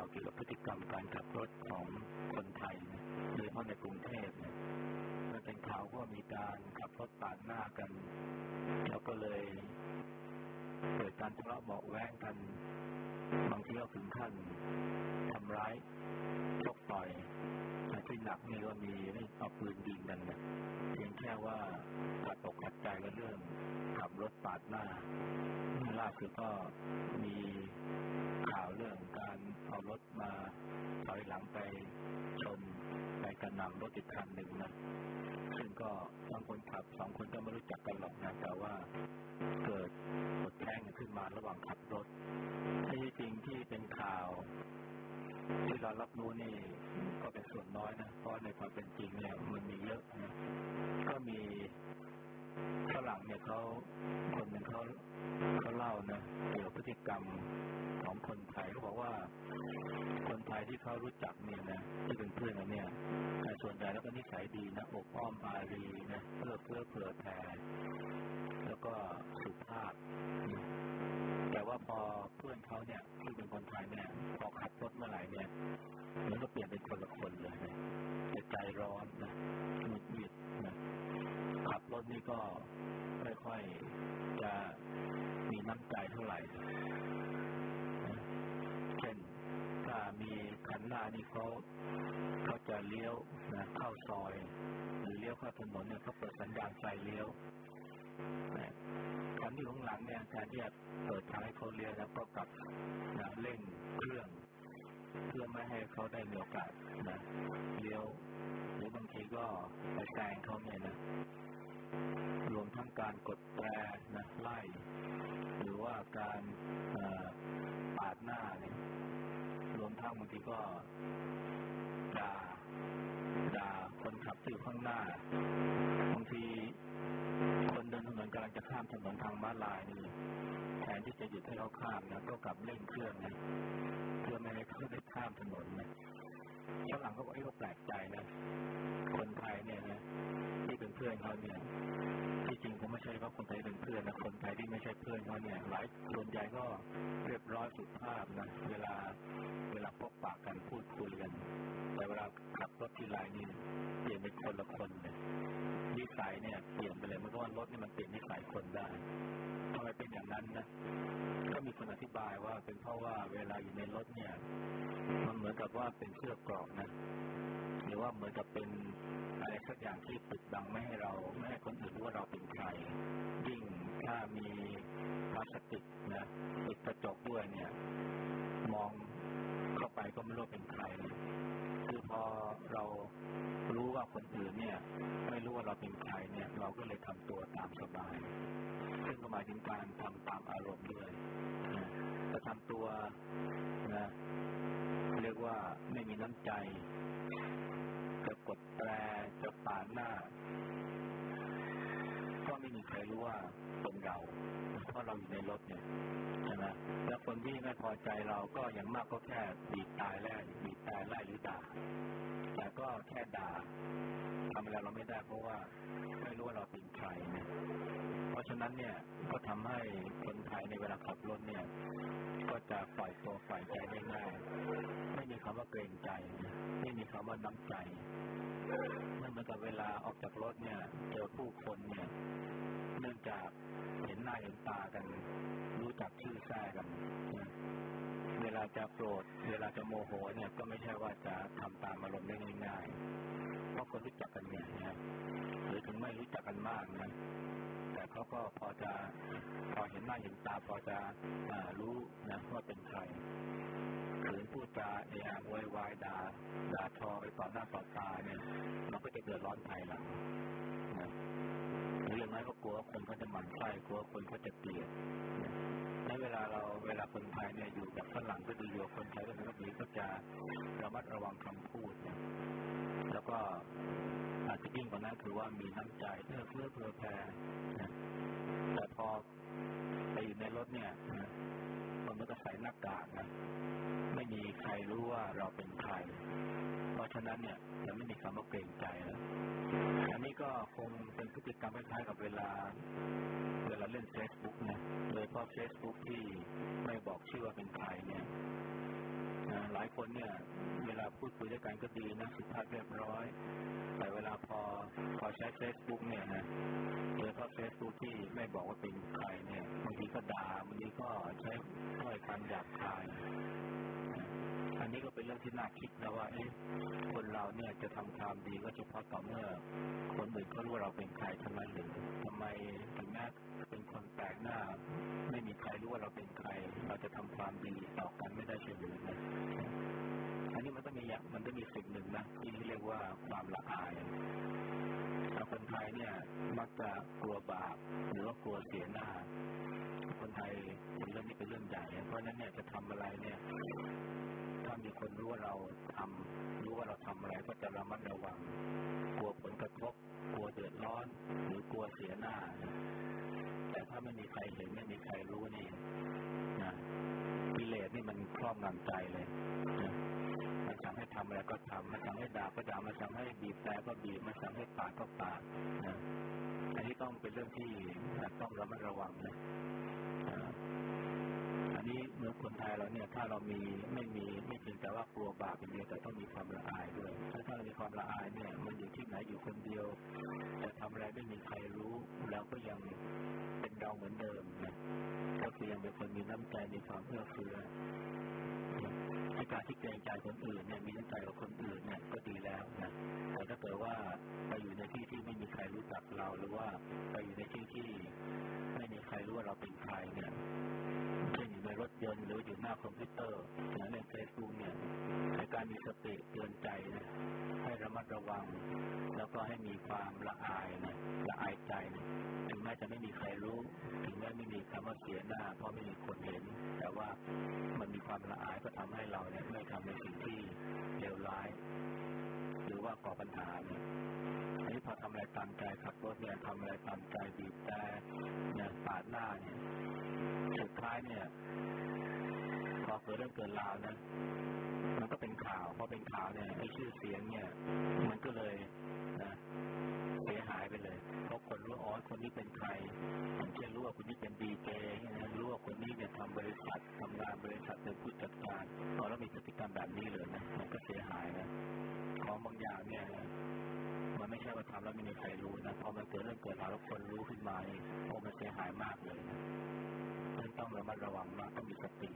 าวเกี่ยวกับพฤติกรรมการขับรถของคนไทยโดยเฉพาะในกรุงเทพเนี่ยมันเป็นข่าวว่ามีการขับรถปาดหน้ากันแล้วก็เลยเกิดการทะเลาะเบาแว้งกันบางทีก็ถึงขั้นทำร้ายชกต่อยที่หนักนี่ก็มีไม่เอาปืนยิงกันนะเพียงแค่ว่าขัดอกขัดใจกันเรื่องขับรถปาดหน้า ล่าสุดก็มีข่าวเรื่องการเอารถมาถอยหลังไปชนไปกระหน่ำรถอีกคันหนึ่งนะซึ่งก็บางคนขับสองคนก็ไม่รู้จักกันหรอกนะแต่ว่าเกิดกดแท่งขึ้นมาระหว่างขับรถที่จริงที่เป็นข่าวที่เรารับรู้นี่ก็เป็นส่วนน้อยนะเพราะในความเป็นจริงเนี่ยมันมีเยอะนะก็มีฝรั่งเนี่ยเขา ติกรรมของคนไทยเขาบอกว่าคนไทยที่เขารู้จักเนี่ยนะที่เป็นเพื่อนกันเนี่ยส่วนใหญ่แล้วก็นิสัยดีนะอกอ้อมอารีนะเพื่อเพื่อเผื่อแผ่แล้วก็สุภาพ แต่ว่าพอเพื่อนเขาเนี่ยที่เป็นคนไทยเนี่ยพอขับรถเมื่อไหร่เนี่ยมันก็เปลี่ยนเป็นคนละคนเลยนะใจร้อนนะหงุดหงิดนะขับรถนี่ก็ค่อย ท่าไหร่เช่นถ้ามีคันหน้านี่เขาเขาจะเลี้ยวนะเข้าซอย หรือเลี้ยวเข้าถนนเนี่ยเขาเปิดสัญญาณไฟเลี้ยวคันที่ข้างหลังเนี่ยแทนที่จะเปิดทางให้เขาเลี้ยวแล้วก็กลับนะเร่งเครื่องเพื่อไม่ให้เขาได้มีโอกาสนะเลี้ยวหรือบางทีก็ไปแซงเขาเนี่ยนะรวมทั้งการกดแตรนะไล่ การปาดหน้าเนี่ยรวมทั้งบางทีก็ด่าด่าคนขับที่อยู่ข้างหน้าบางทีคนเดินถนนกำลังจะข้ามถนนทางม้าลายนี่แทนที่จะหยุดให้เขาข้ามนะก็กลับเร่งเครื่องนะเพื่อไม่ให้เขาได้ข้ามถนนนะฝรั่งเขาบอกให้เขาแปลกใจนะ คนไทยเนี่ยนะที่เป็นเพื่อนเขาเนี่ย ช่ว่าคนไทยเป็นเพื่อนนะคนไทยที่ไม่ใช่เพื่อนเขาเนี่ยหลายส่วนใหญ่ก็เรียบร้อยสุภาพนะเวลาเวลาพบปากกันพูดคุยกันแต่เวลาขับรถที่ไรนี่เปลี่ยนเป็นคนละคนเลยนิสัยเนี่ยเปลี่ยนไปเลยมันก็ว่ารถนี่มันเปลี่ยนนิสัยคนได้ทำไมเป็นอย่างนั้นนะก็มีคนอธิบายว่าเป็นเพราะว่าเวลาอยู่ในรถเนี่ย มันเหมือนกับว่าเป็นเสื้อกรอกนะหรือว่าเหมือนกับเป็น อะไรสักอย่างที่ปิดบังไม่ให้เราไม่ให้คนอื่นรู้ว่าเราเป็นใครยิ่งถ้ามีพลาสติกนะปิดกระจกด้วยเนี่ย มองเข้าไปก็ไม่รู้เป็นใครคือพอเรารู้ว่าคนอื่นเนี่ย ไม่รู้ว่าเราเป็นใครเนี่ย เราก็เลยทำตัวตามสบาย ซึ่งก็หมายถึงการทำตามอารมณ์ด้วยจะทำตัวนะเรียกว่าไม่มีน้ำใจ กดแตรจะปาดหน้า ก็ไม่มีใครรู้ว่าเป็นเราเพราะเราอยู่ในรถเนี่ยใช่ไหมแล้วคนที่ไม่พอใจเราก็อย่างมากก็แค่บีบตายแล่บีบตายไล่หรือด่าแต่ก็แค่ด่าทำอะไรเราไม่ได้เพราะว่าไม่รู้ว่าเราเป็นใครนะเพราะฉะนั้นเนี่ยก็ทำให้คนไทยในเวลาขับรถเนี่ย ก็จะปล่อยตัวปล่อยใจได้ง่ายไม่มีคำว่าเกรงใจ ไม่มีคำว่าน้ำใจ มันเหมือนกับเวลาออกจากรถเนี่ย เจอผู้คนเนี่ย เนื่องจากเห็นหน้าเห็นตากัน รู้จักชื่อแท้กัน เวลาจะโกรธเวลาจะโมโหเนี่ยก็ไม่ใช่ว่าจะทำตามอารมณ์ได้ง่ายๆเพราะคนรู้จักกันเนี่ยนะหรือถึงไม่รู้จักกันมากนะแต่เขาก็พอจะพอเห็นหน้าเห็นตาพอจะรู้นะว่าเป็นใคร ขืนพูดจาเอะอะวยวายด่าด่าทอไปต่อหน้าต่อตาเนี่ยเราก็จะเดือดร้อนภายหลังนะหรืออย่างน้อยก็กลัวคนเขาจะหมั่นไส้กลัวคนเขาจะเกลียดในเวลาเราเวลาคนไทยเนี่ยอยู่กับฝรั่งก็ดีอยู่คนไทยก็เป็นแบบนี้ก็จะระมัดระวังคำพูดนะแล้วก็อาจจะยิ่งกว่านั้นคือว่ามีน้ำใจเอื้อเฟื้อเผื่อแผ่แต่พอไปอยู่ในรถเนี่ยนก็ ใส่หน้ากากนะไม่มีใครรู้ว่าเราเป็นใคร เพราะฉะนั้นเนี่ยจะไม่มีคำว่าเกรงใจแล้วอันนี้ก็คงเป็นพฤติกรรมคล้ายๆกับเวลา เวลาเล่นเฟซบุ๊กนะโดยเฉพาะเฟซบุ๊กที่ไม่บอกชื่อว่าเป็นใครเนี่ยหลายายคนเนี่ย เวลาพูดคุยด้วยกันก็ดีนะสุภาพเรียบร้อย แต่เวลาพอพอใช้เฟซบุ๊กเนี่ยนะ โดยเฉพาะเฟซบุ๊กที่ไม่บอกว่าเป็นใครเนี่ยบางทีก็ด่าบางทีก็ใช้ถ้อยคำหยาบคายอันนี้ก็เป็นเรื่องที่น่าคิดนะว่าเอ๊ะคนเราเนี่ยจะทำความดีก็เฉพาะต่อเมื่อ คนอื่นเขารู้ว่าเราเป็นใครท่านั้นหรือทำไมถึงแม้เป็นคนแปลกหน้า ไม่มีใครรู้ว่าเราเป็นใคร เราจะทำความดีต่อกันไม่ได้เฉยๆนะอันนี้มันต้องมีอย่างมันต้องมีสิ่งหนึ่งนะที่เรียกว่าความละอาย ยเนี่ยมักจะกลัวบาปหรือว่ากลัวเสียหน้า คนไทยเห็นเรื่องนี้เป็นเรื่องใหญ่ เพราะนั้นเนี่ยจะทำอะไรเนี่ยถ้ามีคนรู้ว่าเราทำรู้ว่าเราทำอะไรก็จะระมัดระวัง กลัวผลกระทบ กลัวเดือดร้อน หรือกลัวเสียหน้า แต่ถ้าไม่มีใครเห็นไม่มีใครรู้นี่นะกิเลสนี่มันครอบงำใจเลย อะไรก็ทำมันสั่งให้ด่าก็ด่ามันสั่งให้บีบแต่ก็บีบมันสั่งให้ปาดก็ปาดนะอันนี้ต้องเป็นเรื่องที่ต้องระมัดระวังนะอันนี้เมื่อคนไทยเราเนี่ย ถ้าเรามีไม่มีไม่เพียงแต่ว่ากลัวบาปอย่างเดียวแต่ต้องมีความละอายด้วย ถ้าถ้าเรามีความละอายเนี่ย มันอยู่ที่ไหนอยู่คนเดียวจะทำอะไรไม่มีใครรู้แล้วก็ยังเป็นเราเหมือนเดิมนะก็คือยังเป็นคนมีน้ำใจมีความเอื้อเฟื้อ การที่เกรงใจคนอื่นเนี่ยมีน้ำใจกับคนอื่นเนี่ยก็ดีแล้วนะแต่ถ้าเกิดว่าไปอยู่ในที่ที่ไม่มีใครรู้จักเราหรือว่าไปอยู่ในที่ที่ไม่มีใครรู้ว่าเราเป็นใครเนี่ยเช่นอยู่ในรถยนต์หรืออยู่หน้าคอมพิวเตอร์หรือในเฟซบุ๊กเนี่ยในการมีสติเตือนใจนะให้ระมัดระวัง แล้วก็ให้มีความละอายนะละอายใจนะถึงแม้จะไม่มีใครรู้ ถึงแม้ไม่มีคำว่าเสียหน้า เพราะไม่มีคนเห็น แต่ว่า ก็ทำให้เราเนี่ยไม่ทำในสิ่งที่เลวร้าย หรือว่าก่อปัญหาเนี่ยอันนี้พอทำอะไรตามใจขับรถเนี่ยทำอะไรตามใจบีบแต่เนี่ยปาดหน้าเนี่ยสุดท้ายเนี่ยพอเกิดเรื่องเกิดราวนะมันก็เป็นข่าวพอเป็นข่าวเนี่ยไอ้ชื่อเสียงเนี่ย มันก็เลยนะเสียหาย ไปเลยเพราะคนรู้อ๋อคนนี้เป็นใครอย่างเช่รู้ว่าคนนี้เป็นดีเจนะรู้ว่าคนนี้เนี่ยทำบริษัททำงานบริษัทเป็นผู้จัดการพอแล้วมีพฤติกรรมแบบนี้เลยนะมันก็เสียหายนะของบางอย่างเนี่ยมันไม่ใช่ว่าทำแล้วไม่มีใครรู้นะพอมันเกิดเรื่องเกิดราวแล้วคนรู้ขึ้นมาเนี่ยโอ้มันเสียหายมากเลยนะต้องระมัดระวังมากต้องมีสติ